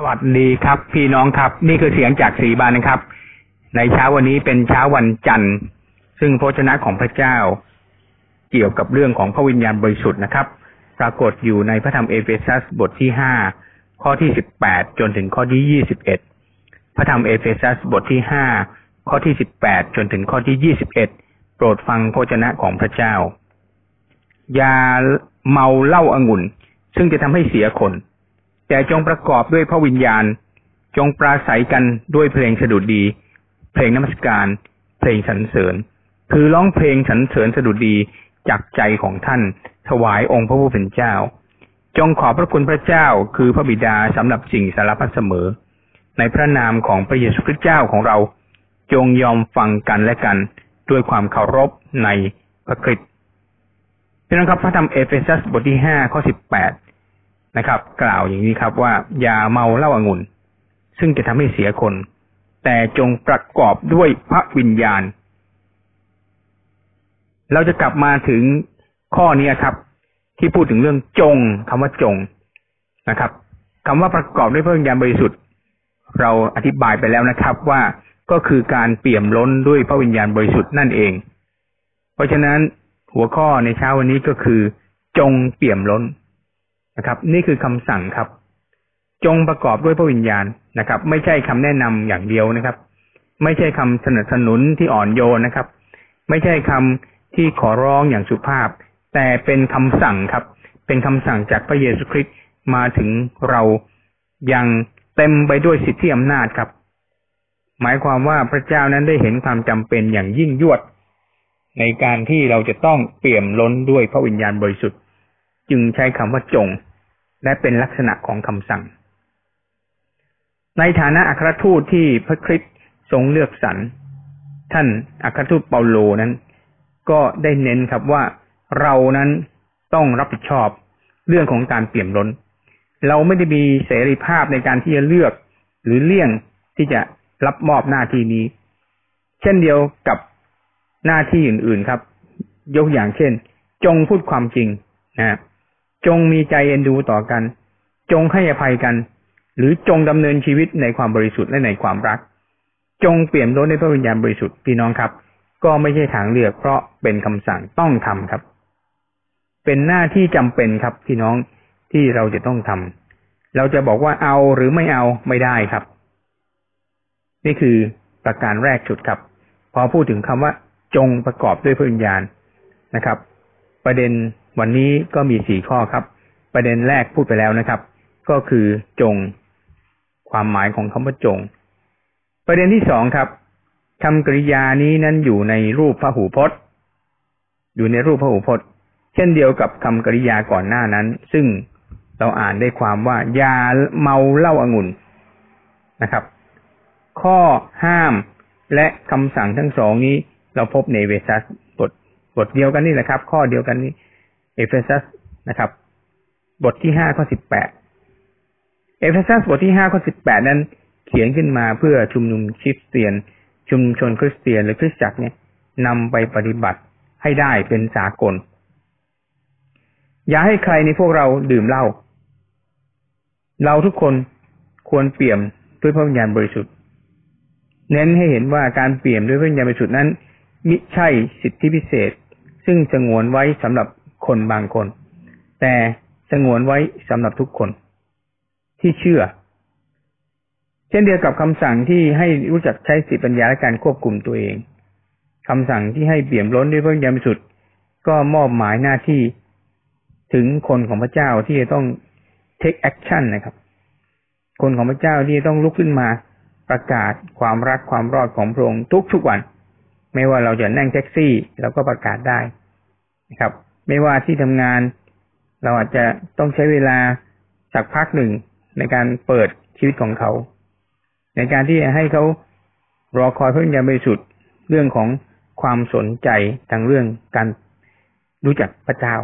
สวัสดีครับ พี่น้องครับ นี่คือเสียงจากศิษยาภิบาลนะครับ ในเช้าวันนี้เป็นเช้าวันจันทร์ ซึ่งพระวจนะของพระเจ้า เกี่ยวกับเรื่องของพระวิญญาณบริสุทธิ์นะครับ ปรากฏอยู่ในพระธรรมเอเฟซัสบทที่ห้าข้อที่สิบแปดจนถึงข้อที่ยี่สิบเอ็ดพระธรรมเอเฟซัสบทที่ห้าข้อที่สิบแปดจนถึงข้อที่ยี่สิบเอ็ดโปรดฟังพระวจนะของพระเจ้าอย่าเมาเหล้าอางุ่น ซึ่งจะทำให้เสียคน แต่จงประกอบด้วยพระวิญญาณ จงปราศัยกันด้วยเพลงสดุดดีเพลงนมัสการ เพลงสรรเสริญ คือร้องเพลงสรรเสริญสดุดดีจากใจของท่าน ถวายองค์พระผู้เป็นเจ้า จงขอพระคุณพระเจ้าคือพระบิดาสำหรับสิ่งสารพัดเสมอ ในพระนามของพระเยซูคริสต์เจ้าของเรา จงยอมฟังกันและกันด้วยความเคารพในพระคริสต์พี่น้องครับพระธรรมเอเฟซัสบทที่ห้าข้อสิบแปด นะครับ กล่าวอย่างนี้ครับว่า อย่าเมาเหล้าอางุ่น ซึ่งจะทำให้เสียคน แต่จงประกอบด้วยพระวิญญาณ เราจะกลับมาถึงข้อนี้ครับ ที่พูดถึงเรื่องจงคำว่าจงนะครับคำว่าประกอบด้วยพระวิญญาณบริสุทธิ์ เราอธิบายไปแล้วนะครับว่าก็คือการเปี่ยมล้นด้วยพระวิญญาณบริสุทธิ์นั่นเอง เพราะฉะนั้นหัวข้อในเช้าวันนี้ก็คือ จงเปี่ยมล้น นะครับ นี่คือคำสั่งครับ จงประกอบด้วยพระวิญญาณนะครับ ไม่ใช่คำแนะนำอย่างเดียวนะครับ ไม่ใช่คำสนับสนุนที่อ่อนโยนนะครับ ไม่ใช่คำที่ขอร้องอย่างสุภาพ แต่เป็นคำสั่งครับ เป็นคำสั่งจากพระเยซูคริสต์มาถึงเรายังเต็มไปด้วยสิทธิอำนาจครับ หมายความว่าพระเจ้านั้นได้เห็นความจำเป็นอย่างยิ่งยวด ในการที่เราจะต้องเปี่ยมล้นด้วยพระวิญญาณบริสุทธิ์ จึงใช้คำว่าจง และเป็นลักษณะของคำสั่ง ในฐานะอัครทูตที่พระคริสต์ทรงเลือกสรรท่านอัครทูตเปาโลนั้น ก็ได้เน้นครับว่าเรานั้นต้องรับผิดชอบเรื่องของการเปี่ยมล้น เราไม่ได้มีเสรีภาพในการที่จะเลือก หรือเลี่ยงที่จะรับมอบหน้าที่นี้ เช่นเดียวกับหน้าที่อื่น ๆครับ ยกอย่างเช่น จงพูดความจริงนะครับ จงมีใจเอ็นดูต่อกัน จงให้อภัยกัน หรือจงดำเนินชีวิตในความบริสุทธิ์และในความรัก จงเปี่ยมล้นในพระวิญญาณบริสุทธิ์พี่น้องครับ ก็ไม่ใช่ทางเลือกเพราะเป็นคำสั่งต้องทำครับ เป็นหน้าที่จำเป็นครับพี่น้องที่เราจะต้องทำเราจะบอกว่าเอาหรือไม่เอาไม่ได้ครับ นี่คือประการแรกสุดครับ พอพูดถึงคำว่าจงประกอบด้วยพระวิญญาณนะครับ ประเด็น วันนี้ก็มีสี่ข้อครับ ประเด็นแรกพูดไปแล้วนะครับ ก็คือจง ความหมายของคำว่าจง ประเด็นที่สองครับคำกริยานี้นั้นอยู่ในรูปพระหูพจน์ อยู่ในรูปพระหูพจน์ เช่นเดียวกับคำกริยาก่อนหน้านั้น ซึ่งเราอ่านได้ความว่า ยาเมาเหล้าอางุ่นนะครับ ข้อห้ามและคำสั่งทั้งสองนี้ เราพบในเวซัสบทบทเดียวกันนี่แหละครับ ข้อเดียวกันนี้ เอเฟซัสนะครับ บทที่ห้าข้อสิบแปดเอเฟซัสบทที่ห้าข้อสิบแปดนั้นเขียนขึ้นมาเพื่อชุมนุมคริสเตียน ชุมชนคริสเตียนหรือคริสตจักรเนี่ยนำไปปฏิบัติให้ได้เป็นสากล อย่าให้ใครในพวกเราดื่มเหล้าเราทุกคนควรเปี่ยมด้วยพระวิญญาณบริสุทธิ์ เน้นให้เห็นว่าการเปี่ยมด้วยพระวิญญาณบริสุทธิ์นั้นมิใช่สิทธิพิเศษ ซึ่งสงวนไว้สำหรับ คนบางคน แต่สงวนไว้สำหรับทุกคน ที่เชื่อ เช่นเดียวกับคำสั่งที่ให้รู้จักใช้สติปัญญาและการควบคุมตัวเองคำสั่งที่ให้เปี่ยมล้นด้วยพระวิญญาณบริสุทธิ์ก็มอบหมายหน้าที่ถึงคนของพระเจ้าที่จะต้อง take action นะครับ คนของพระเจ้าที่ต้องลุกขึ้นมาประกาศความรักความรอดของพระองค์ทุกทุกวัน ไม่ว่าเราจะนั่งแท็กซี่เราก็ประกาศได้นะครับ ไม่ว่าที่ทำงาน เราอาจจะต้องใช้เวลาสักพักหนึ่งในการเปิดชีวิตของเขา ในการที่จะให้เขารอคอยพระวิญญาณบริสุทธิ์เรื่องของความสนใจทางเรื่องการรู้จักพระเจ้า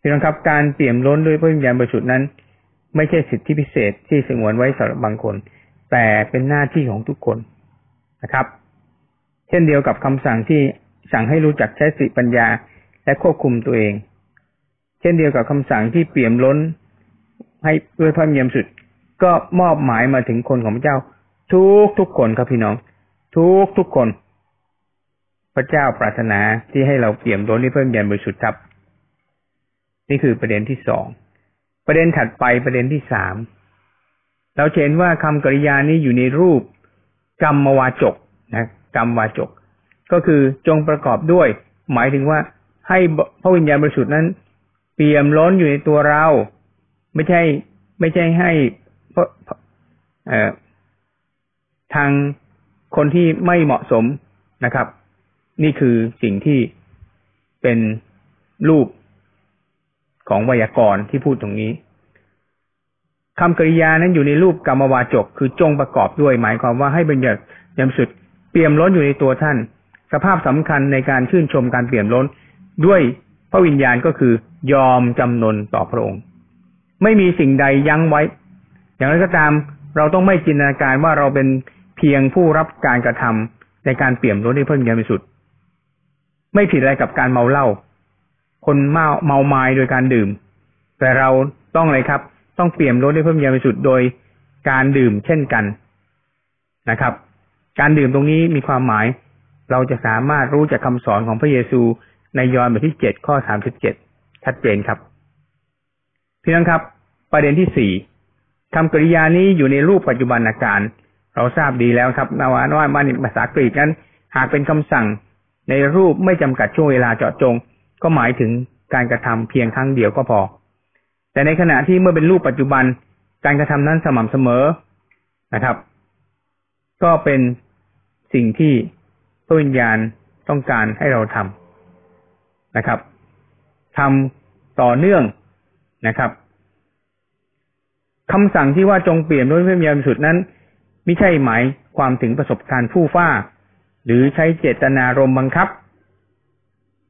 พี่น้องครับการเปี่ยมล้นด้วยพระวิญญาณบริสุทธิ์นั้น ไม่ใช่สิทธิพิเศษที่สงวนไว้สำหรับบางคน แต่เป็นหน้าที่ของทุกคนนะครับ เช่นเดียวกับคำสั่งที่สั่งให้รู้จักใช้สติปัญญา และควบคุมตัวเอง เช่นเดียวกับคำสั่งที่เปี่ยมล้น ให้ด้วยพระวิญญาณสุด ก็มอบหมายมาถึงคนของพระเจ้า ทุกทุกคนครับพี่น้อง ทุกทุกคน พระเจ้าปรารถนาที่ให้เราเปี่ยมล้นด้วยพระวิญญาณบริสุทธิ์ครับ นี่คือประเด็นที่สองประเด็นถัดไปประเด็นที่สามเราเห็นว่าคำกริยานี้อยู่ในรูปกรรมวาจกนะกรรมวาจก ก็คือจงประกอบด้วย หมายถึงว่า ให้พระวิญญาณบริสุทธิ์นั้น เปี่ยมล้นอยู่ในตัวเรา ไม่ใช่ ไม่ใช่ให้ทางคนที่ไม่เหมาะสมนะครับ นี่คือสิ่งที่เป็นรูปของไวยากรณ์ที่พูดตรงนี้คำกริยานั้นอยู่ในรูปกรรมวาจก คือจงประกอบด้วย หมายความว่าให้บัญญัติยำสุดเปี่ยมล้นอยู่ในตัวท่าน สภาพสำคัญในการชื่นชมการเปี่ยมล้น ด้วยพระวิญญาณก็คือยอมจำนนต่อพระองค์ ไม่มีสิ่งใดยั้งไว้ อย่างไรก็ตามเราต้องไม่จินตนาการว่าเราเป็นเพียงผู้รับการกระทำในการเปี่ยมล้นด้วยพระวิญญาณบริสุทธิ์ไม่ผิดอะไรกับการเมาเหล้าคนเมาเมาไม้โดยการดื่ม แต่เราต้องอะไรครับ ต้องเปี่ยมล้นด้วยพระวิญญาณบริสุทธิ์โดยการดื่มเช่นกันนะครับ การดื่มตรงนี้มีความหมาย เราจะสามารถรู้จากคำสอนของพระเยซู ในยอห์นบทที่เจ็ดข้อสามสิบเจ็ดชัดเจนครับพี่น้องครับ ประเด็นที่สี่คำกริยานี้อยู่ในรูปปัจจุบันอาการ เราทราบดีแล้วครับนาวานว่ามันภาษากรีกนั้น หากเป็นคำสั่งในรูปไม่จำกัดช่วงเวลาเจาะจง ก็หมายถึงการกระทำเพียงครั้งเดียวก็พอ แต่ในขณะที่เมื่อเป็นรูปปัจจุบัน การกระทำนั้นสม่ำเสมอนะครับ ก็เป็นสิ่งที่พระวิญญาณต้องการให้เราทำ นะครับทำต่อเนื่องนะครับคำสั่งที่ว่าจงเปลี่ยนด้วยพระวิญญาสุดนั้นไม่ใช่หมายความถึงประสบการณ์ผู้ฟ้า หรือใช้เจตนารมบังคับ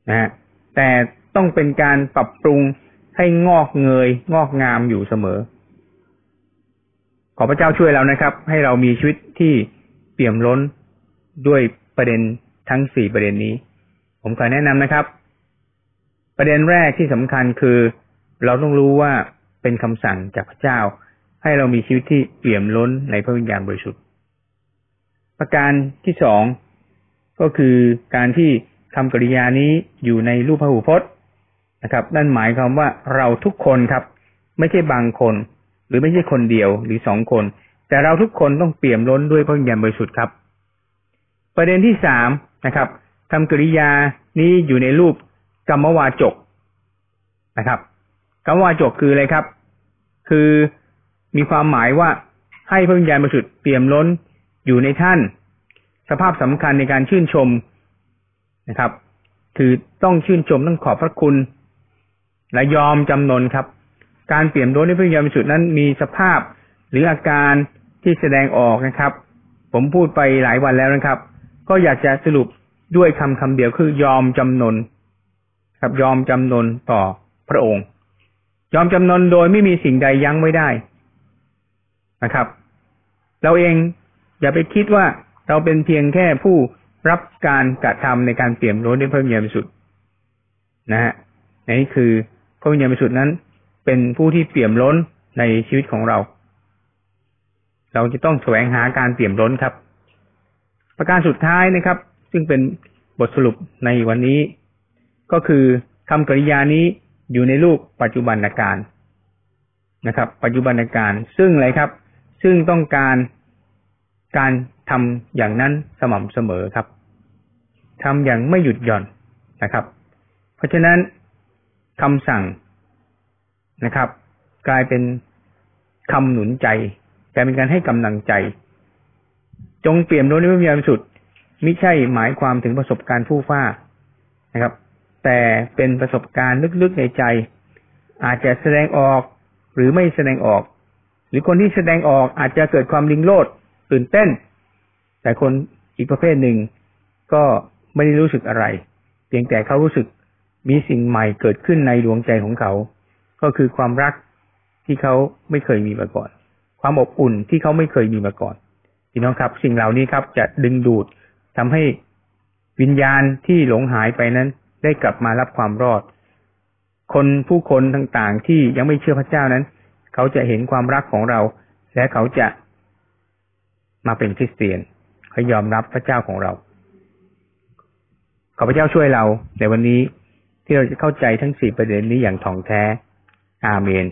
นะแต่ต้องเป็นการปรับปรุงให้งอกเงย งอกงามอยู่เสมอ ขอพระเจ้าช่วยเรานะครับ ให้เรามีชีวิตที่เปี่ยมล้นด้วยประเด็นทั้งสี่ประเด็นนี้ ผมขอแนะนำนะครับ ประเด็นแรกที่สำคัญคือ เราต้องรู้ว่าเป็นคำสั่งจากพระเจ้า ให้เรามีชีวิตที่เปี่ยมล้นในพระวิญญาณบริสุทธิ์ ประการที่สองก็คือการที่คำกริยานี้อยู่ในรูปพระหูพจน์นะครับ นั่นหมายความว่าเราทุกคนครับ ไม่ใช่บางคน หรือไม่ใช่คนเดียวหรือสองคน แต่เราทุกคนต้องเปี่ยมล้นด้วยพระวิญญาณบริสุทธิ์ครับ ประเด็นที่สามนะครับคำกริยานี้อยู่ในรูป กรรมวาจกนะครับกรรมวาจกคืออะไรครับ คือมีความหมายว่าให้พระวิญญาณบริสุทธิ์เปี่ยมล้นอยู่ในท่าน สภาพสำคัญในการชื่นชมนะครับ คือต้องชื่นชมต้องขอบพระคุณ และยอมจำนนครับ การเปลี่ยนรถในพระวิญญาณบริสุทธิ์นั้นมีสภาพหรืออาการที่แสดงออกนะครับ ผมพูดไปหลายวันแล้วนะครับ ก็อยากจะสรุปด้วยคำคำเดียวคือยอมจำนน ครับยอมจำนนต่อพระองค์ ยอมจำนนโดยไม่มีสิ่งใดยั้งไม่ได้นะครับ เราเองอย่าไปคิดว่าเราเป็นเพียงแค่ผู้รับการกระทำในการเปลี่ยนรถในพระวิญญาณบริสุทธิ์นะฮะนี่คือพระวิญญาณบริสุทธิ์นั้น เป็นผู้ที่เปี่ยมล้นในชีวิตของเรา เราจะต้องแสวงหาการเปี่ยมล้นครับ ประการสุดท้ายนะครับ ซึ่งเป็นบทสรุปในวันนี้ ก็คือคำกริยานี้อยู่ในรูปปัจจุบันการนะครับ ปัจจุบันการซึ่งอะไรครับ ซึ่งต้องการการทำอย่างนั้นสม่ำเสมอครับทำอย่างไม่หยุดหย่อนนะครับ เพราะฉะนั้นคำสั่งนะครับ กลายเป็นคำหนุนใจกลายเป็นการให้กำลังใจ จงเปลี่ยนโดยนิพพานสุดไม่ใช่หมายความถึงประสบการณ์ผู้ฟ้านะครับ แต่เป็นประสบการณ์ลึกๆในใจ อาจจะแสดงออกหรือไม่แสดงออก หรือคนที่แสดงออกอาจจะเกิดความลิงโลดตื่นเต้น แต่คนอีกประเภทหนึ่งก็ไม่ได้รู้สึกอะไร เพียงแต่เขารู้สึกมีสิ่งใหม่เกิดขึ้นในดวงใจของเขา ก็คือความรักที่เขาไม่เคยมีมาก่อน ความอบอุ่นที่เขาไม่เคยมีมาก่อนพี่น้องครับ สิ่งเหล่านี้ครับจะดึงดูดทำให้วิญญาณที่หลงหายไปนั้น ได้กลับมารับความรอด คนผู้คนต่างๆ ที่ยังไม่เชื่อพระเจ้านั้น เขาจะเห็นความรักของเรา และเขาจะมาเป็นคริสเตียนเขายอมรับพระเจ้าของเรา ขอพระเจ้าช่วยเราในวันนี้ที่เราจะเข้าใจทั้งสี่ประเด็นนี้อย่างถ่องแท้ อาเมน